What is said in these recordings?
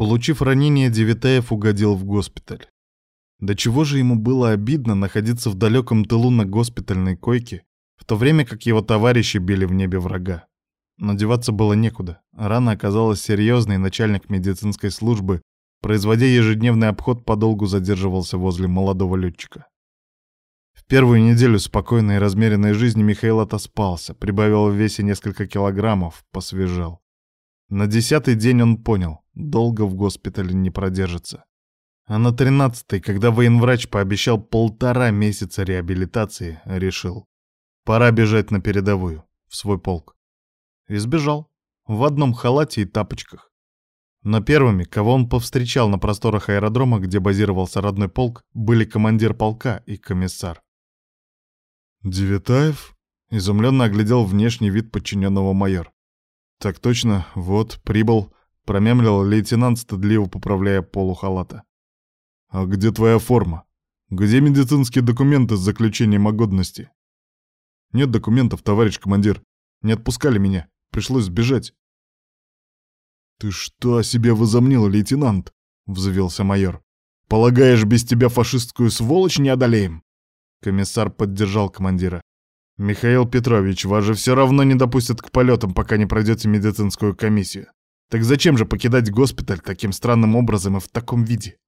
Получив ранение, Девятаев угодил в госпиталь. До чего же ему было обидно находиться в далеком тылу на госпитальной койке, в то время как его товарищи били в небе врага. Но деваться было некуда. Рана оказалась серьезной, начальник медицинской службы, производя ежедневный обход, подолгу задерживался возле молодого летчика. В первую неделю спокойной и размеренной жизни Михаил отоспался, прибавил в весе несколько килограммов, посвежал. На десятый день он понял, долго в госпитале не продержится. А на тринадцатый, когда военврач пообещал полтора месяца реабилитации, решил. Пора бежать на передовую, в свой полк. И сбежал. В одном халате и тапочках. Но первыми, кого он повстречал на просторах аэродрома, где базировался родной полк, были командир полка и комиссар. «Девятаев?» — изумленно оглядел внешний вид подчиненного майор. «Так точно, вот, прибыл», — промямлил лейтенант, стыдливо поправляя полу халата. «А где твоя форма? Где медицинские документы с заключением о годности?» «Нет документов, товарищ командир. Не отпускали меня. Пришлось сбежать». «Ты что о себе возомнил, лейтенант?» — взвился майор. «Полагаешь, без тебя фашистскую сволочь не одолеем?» Комиссар поддержал командира. «Михаил Петрович, вас же все равно не допустят к полетам, пока не пройдете медицинскую комиссию. Так зачем же покидать госпиталь таким странным образом и в таком виде?»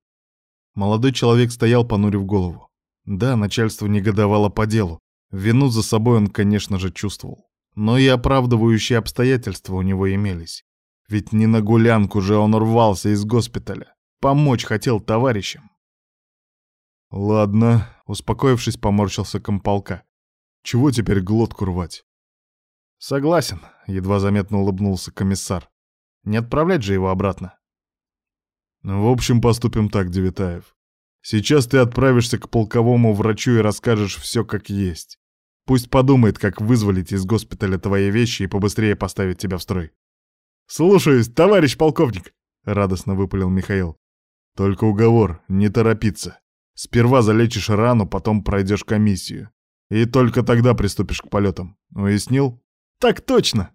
Молодой человек стоял, понурив голову. Да, начальство негодовало по делу. Вину за собой он, конечно же, чувствовал. Но и оправдывающие обстоятельства у него имелись. Ведь не на гулянку же он рвался из госпиталя. Помочь хотел товарищам. «Ладно», — успокоившись, поморщился комполка. Чего теперь глотку рвать? Согласен, едва заметно улыбнулся комиссар. Не отправлять же его обратно. В общем, поступим так, Девитаев. Сейчас ты отправишься к полковому врачу и расскажешь все как есть. Пусть подумает, как вызволить из госпиталя твои вещи и побыстрее поставить тебя в строй. «Слушаюсь, товарищ полковник!» — радостно выпалил Михаил. «Только уговор, не торопиться. Сперва залечишь рану, потом пройдешь комиссию. И только тогда приступишь к полетам. Уяснил? Так точно!